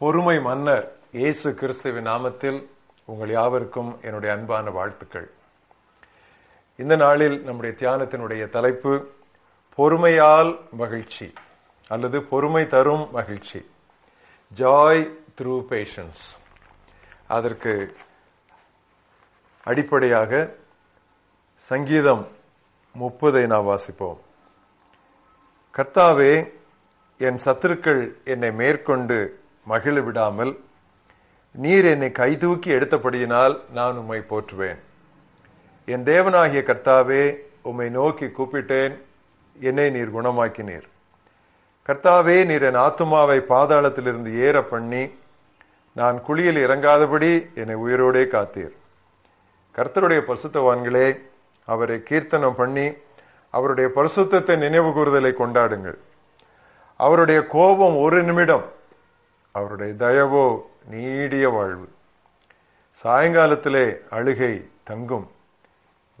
பொறுமை மன்னர் இயேசு கிறிஸ்துவின் நாமத்தில் உங்கள் யாவருக்கும் என்னுடைய அன்பான வாழ்த்துக்கள். இந்த நாளில் நம்முடைய தியானத்தினுடைய தலைப்பு பொறுமையால் மகிழ்ச்சி அல்லது பொறுமை தரும் மகிழ்ச்சி. ஜாய் த்ரூ பேஷன்ஸ் அதற்கு அடிப்படையாக சங்கீதம் முப்பதை நாம் வாசிப்போம். கர்த்தாவே என் சத்துருக்கள் என்னை மேற்கொண்டு மகிழ விடாமல் நீர் என்னை கைதூக்கி எடுத்தபடியினால் நான் உம்மை போற்றுவேன். என் தேவனாகிய கர்த்தாவே உம்மை நோக்கி கூப்பிட்டேன். என்னை நீர் குணமாக்கினீர். கர்த்தாவே நீர் என் ஆத்துமாவை பாதாளத்திலிருந்து ஏற பண்ணி நான் குழியில் இறங்காதபடி என்னை உயிரோடே காத்தீர். கர்த்தருடைய பரிசுத்தவான்களே அவரை கீர்த்தனம் பண்ணி அவருடைய பரிசுத்தத்தை நினைவு கூறுதலை கொண்டாடுங்கள். அவருடைய கோபம் ஒரு நிமிடம் அவருடைய தயவோ நீடிய வாழ்வு. சாயங்காலத்திலே அழுகை தங்கும்.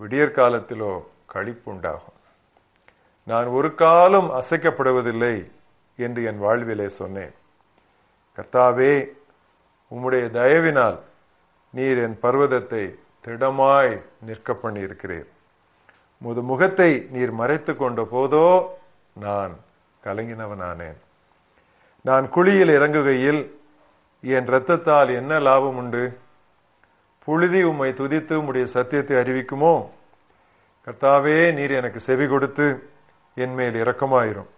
விடியற்காலத்திலோ கழிப்புண்டாகும் நான் ஒரு காலம் அசைக்கப்படுவதில்லை என்று என் வாழ்விலே சொன்னேன். கர்த்தாவே உம்முடைய தயவினால் நீர் என் பர்வதத்தை திடமாய் நிற்க பண்ணியிருக்கிறீர். முது முகத்தை நீர் மறைத்து கொண்ட போதோ நான் கலங்கினவனானேன். நான் குழியில் இறங்குகையில் என் இரத்தத்தால் என்ன லாபம் உண்டு? புழுதி உம்மை துதித்து உம்முடைய சத்தியத்தை அறிவிக்குமோ? கர்த்தாவே நீர் எனக்கு செவி கொடுத்து என் மேல் இரக்கமாயிரும்.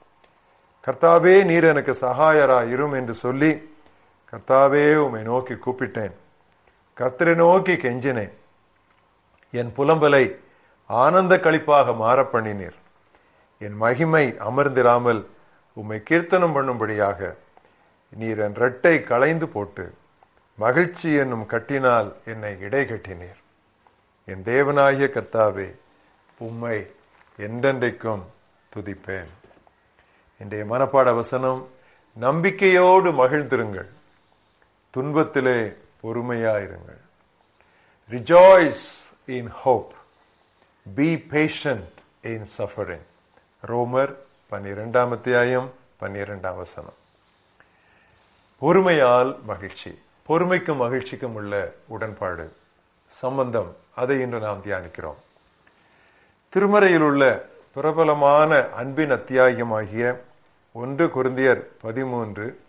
கர்த்தாவே நீர் எனக்கு சகாயராயிரும் என்று சொல்லி கர்த்தாவே உம்மை நோக்கி கூப்பிட்டேன். கர்த்தரை நோக்கி கெஞ்சினேன். என் புலம்பலை ஆனந்த கழிப்பாக மாற பண்ணினீர் என் மகிமை அமர்ந்திராமல் உம்மை கீர்த்தனம் பண்ணும்படியாக நீர் என் ரெட்டை களைந்து போட்டு மகிழ்ச்சி என்னும் கட்டினால் என்னை இடை கட்டினீர். என் தேவனாகிய கர்த்தாவே உம்மை என்றென்றைக்கும் துதிப்பேன். இன்றைய மனப்பாட வசனம் நம்பிக்கையோடு மகிழ்ந்திருங்கள். துன்பத்திலே பொறுமையாயிருங்கள். Rejoice in hope be patient in suffering ரோமர் பன்னிரெண்டாம் அத்தியாயம் பன்னிரெண்டாம் வசனம். பொறுமையால் மகிழ்ச்சி. பொறுமைக்கும் மகிழ்ச்சிக்கும் உள்ள உடன்பாடு சம்பந்தம் அதை இன்று நாம் தியானிக்கிறோம். திருமறையில் உள்ள பிரபலமான அன்பின் அத்தியாயமாகிய ஒன்று குருந்தியர் பதிமூன்று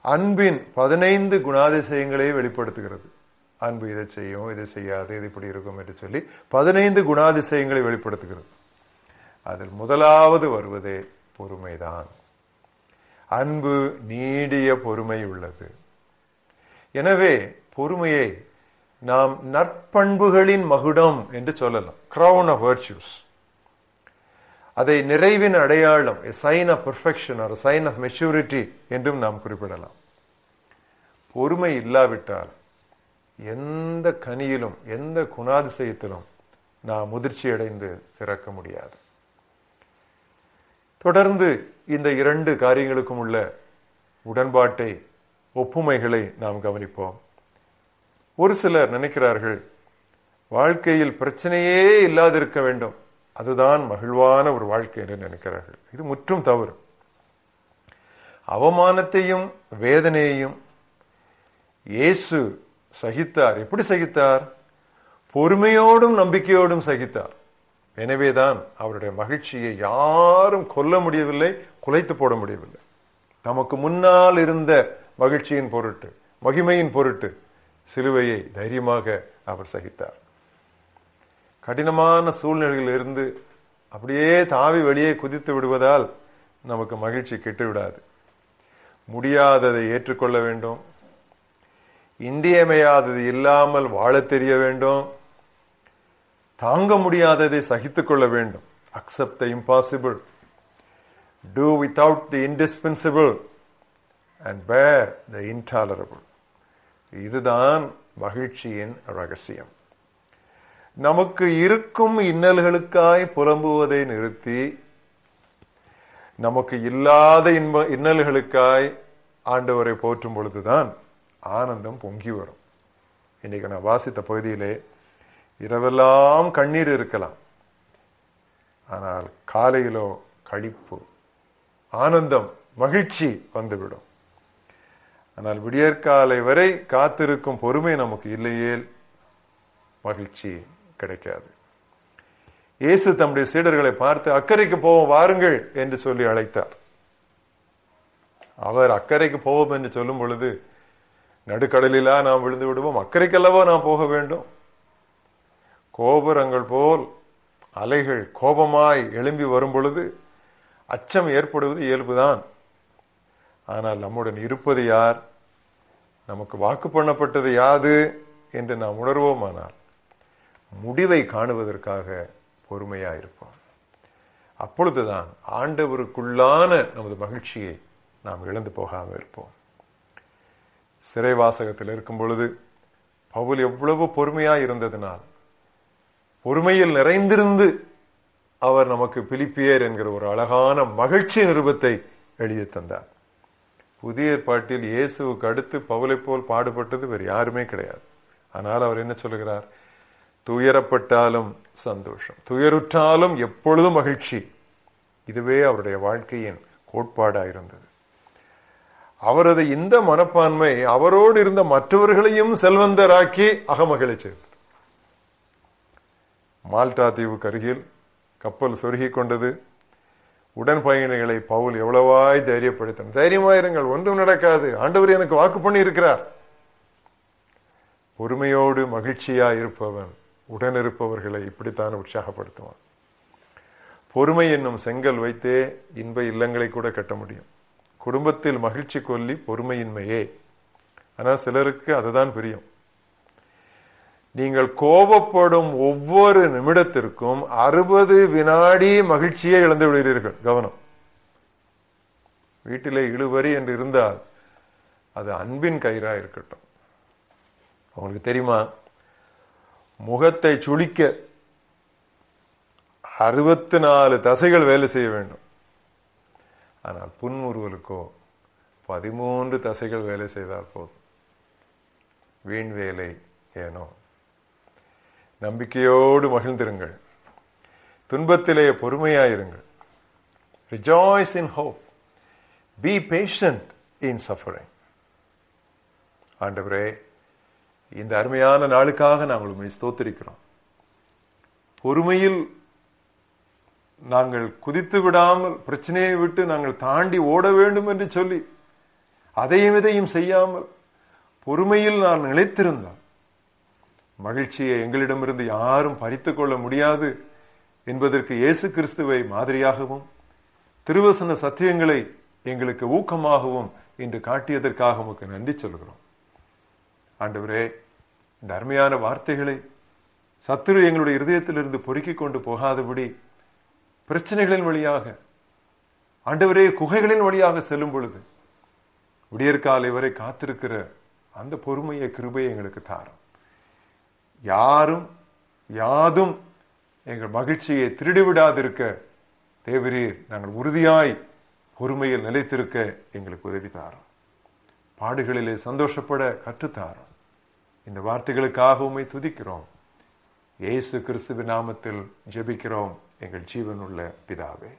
அன்பின் பதினைந்து குணாதிசயங்களை வெளிப்படுத்துகிறது. அன்பு இதை செய்யும் இதை செய்யாது இது இப்படி இருக்கும் என்று சொல்லி பதினைந்து குணாதிசயங்களை வெளிப்படுத்துகிறது. அதில் முதலாவது வருவதே பொறுமைதான். அன்பு நீடிய பொறுமை உள்ளது. எனவே பொறுமையை நாம் நற்பண்புகளின் மகுடம் என்று சொல்லலாம். கிரவுன் ஆஃப் வர்ச்சுஸ் அதை நிறைவின் அடையாளம் சைன் ஆஃப் பெர்ஃபெக்ஷன் ஒரு சைன் ஆஃப் மெச்சூரிட்டி என்றும் நாம் குறிப்பிடலாம். பொறுமை இல்லாவிட்டால் எந்த கனியிலும் எந்த குணாதிசயத்திலும் நாம் முதிர்ச்சி அடைந்து சிறக்க முடியாது. தொடர்ந்து இந்த இரண்டு காரியங்களுக்கும் உள்ள உடன்பாட்டை ஒப்புமைகளை நாம் கவனிப்போம். ஒரு சிலர் நினைக்கிறார்கள் வாழ்க்கையில் பிரச்சனையே இல்லாதிருக்க வேண்டும். அதுதான் மகிழ்வான ஒரு வாழ்க்கை என்று நினைக்கிறார்கள். இது முற்றும் தவறு. அவமானத்தையும் வேதனையையும் இயேசு சகித்தார். எப்படி சகித்தார்? பொறுமையோடும் நம்பிக்கையோடும் சகித்தார். எனவேதான் அவருடைய மகிழ்ச்சியை யாரும் கொல்ல முடியவில்லை குலைத்து போட முடியவில்லை. தமக்கு முன்னால் இருந்த மகிழ்ச்சியின் பொருட்டு மகிமையின் பொருட்டு சிலுவையை தைரியமாக அவர் சகித்தார். கடினமான சூழ்நிலைகளில் இருந்து அப்படியே தாவி வெளியே குதித்து விடுவதால் நமக்கு மகிழ்ச்சி கெட்டுவிடாது. முடியாததை ஏற்றுக்கொள்ள வேண்டும். இன்றியமையாதது இல்லாமல் வாழ தெரிய வேண்டும். தாங்க முடியாததை சகித்துக் கொள்ள வேண்டும். Accept the impossible do without the indispensable and bear the intolerable இதுதான் மகிழ்ச்சியின் ரகசியம். நமக்கு இருக்கும் இன்னல்களுக்காய் புலம்புவதை நிறுத்தி நமக்கு இல்லாத இன்ப இன்னல்களுக்காய் ஆண்டவரை போற்றும் பொழுதுதான் ஆனந்தம் பொங்கி வரும். இன்னைக்கு நான் வாசித்த பகுதியிலே இரவெல்லாம் கண்ணீர் இருக்கலாம். ஆனால் காலையிலோ கழிப்பு ஆனந்தம் மகிழ்ச்சி வந்துவிடும். ஆனால் விடியற்காலை வரை காத்திருக்கும் பொறுமை நமக்கு இல்லையே மகிழ்ச்சி கிடைக்காது. இயேசு தம்முடைய சீடர்களை பார்த்து அக்கறைக்கு போவோம் வாருங்கள் என்று சொல்லி அழைத்தார். அவர் அக்கறைக்கு போவோம் என்று சொல்லும் பொழுது நடுக்கடலிலா நாம் விழுந்து விடுவோம் அக்கறைக்கல்லவோ நாம் போக வேண்டும்? கோபுரங்கள் போல் அலைகள் கோபமாய் எழும்பி வரும் பொழுது அச்சம் ஏற்படுவது இயல்புதான். ஆனால் நம்முடன் இருப்பது யார்? நமக்கு வாக்கு பண்ணப்பட்டது யாது என்று நாம் உணர்வோமானால் முடிவை காணுவதற்காக பொறுமையா இருப்போம் அப்பொழுதுதான் ஆண்டவருக்குள்ளான நமது மகிழ்ச்சியை நாம் இழந்து போகாமல் இருப்போம். சிறைவாசகத்தில் இருக்கும் பொழுது பவுல் எவ்வளவு பொறுமையா இருந்ததினால் பொறுமையில் நிறைந்திருந்து அவர் நமக்கு பிலிப்பியர் என்கிற ஒரு அழகான மகிழ்ச்சி நிருபத்தை எழுதி தந்தார். புதிய ஏற்பாட்டில் இயேசுவுக்கு அடுத்து பவுலை போல் பாடுபட்டது வேறு யாருமே கிடையாது. ஆனால் அவர் என்ன சொல்லுகிறார்? துயரப்பட்டாலும் சந்தோஷம். துயருற்றாலும் எப்பொழுதும் மகிழ்ச்சி. இதுவே அவருடைய வாழ்க்கையின் கோட்பாடாயிருந்தது அவரது இந்த மனப்பான்மை அவரோடு இருந்த மற்றவர்களையும் செல்வந்தராக்கி அகமகிழ மால்டா தீவுக்கு அருகில் கப்பல் சொருகி கொண்டது. உடன் பயணிகளை பவுல் எவ்வளவாய் தைரியப்படுத்தின தைரியமாயிருங்கள் ஒன்றும் நடக்காது. ஆண்டவர் எனக்கு வாக்கு பண்ணி இருக்கிறார் பொறுமையோடு மகிழ்ச்சியா இருப்பவன் உடன் இருப்பவர்களை இப்படித்தான் உற்சாகப்படுத்துவான். பொறுமை என்னும் செங்கல் வைத்தே இன்ப இல்லங்களை கூட கட்ட முடியும். குடும்பத்தில் மகிழ்ச்சி கொல்லி பொறுமையின்மையே. ஆனால் சிலருக்கு அதுதான் பிரியும். நீங்கள் கோபப்படும் ஒவ்வொரு நிமிடத்திற்கும் அறுபது வினாடி மகிழ்ச்சியை இழந்து விடுகிறீர்கள். கவனம். வீட்டிலே இழுவரி என்று இருந்தால் அது அன்பின் கயிறா இருக்கட்டும். உங்களுக்கு தெரியுமா? முகத்தை சுளிக்க அறுபத்தி நாலு தசைகள் வேலை செய்ய வேண்டும். ஆனால் புன்முறுவலுக்கோ பதிமூன்று தசைகள் வேலை செய்தால் போதும். வீண் வேலை ஏனோ? நம்பிக்கையோடு மகிழ்ந்திருங்கள். துன்பத்திலேயே பொறுமையாயிருங்கள். Rejoice in hope be patient in suffering ஆண்டவரே இந்த அருமையான நாளுக்காக நாங்கள் உண்மை ஸ்தோத்திருக்கிறோம். பொறுமையில் நாங்கள் குதித்து விடாமல் பிரச்சனையை விட்டு நாங்கள் தாண்டி ஓட வேண்டும் என்று சொல்லி அதையும் இதையும் செய்யாமல் பொறுமையில் நான் நிலைத்திருந்தால் மகிழ்ச்சியை எங்களிடமிருந்து யாரும் பறித்து கொள்ள முடியாது என்பதற்கு இயேசு கிறிஸ்துவை மாதிரியாகவும் திருவசன சத்தியங்களை எங்களுக்கு ஊக்கமாகவும் இன்று காட்டியதற்காக உமக்கு நன்றி சொல்கிறோம். ஆண்டவரே இந்த அருமையான வார்த்தைகளை சத்துரு எங்களுடைய இருதயத்திலிருந்து பொறுக்கிக் கொண்டு போகாதபடி பிரச்சனைகளின் வழியாக ஆண்டவரே குகைகளின் வழியாக செல்லும் பொழுது விடியற்காலை வரை காத்திருக்கிற அந்த பொறுமையை கிருபையை எங்களுக்கு தாரும். யாரும் யாதும் எங்கள் மகிழ்ச்சியை திருடிவிடாதிருக்க தேவரீர் நாங்கள் உறுதியாய் பொறுமையில் நிலைத்திருக்க எங்களுக்கு உதவி தாரோம். பாடுகளிலே சந்தோஷப்பட கற்றுத்தாரோம். இந்த வார்த்தைகளுக்காக உண்மை துதிக்கிறோம். இயேசு கிறிஸ்துவ நாமத்தில் ஜெபிக்கிறோம். எங்கள் ஜீவனுள்ள பிதாவே.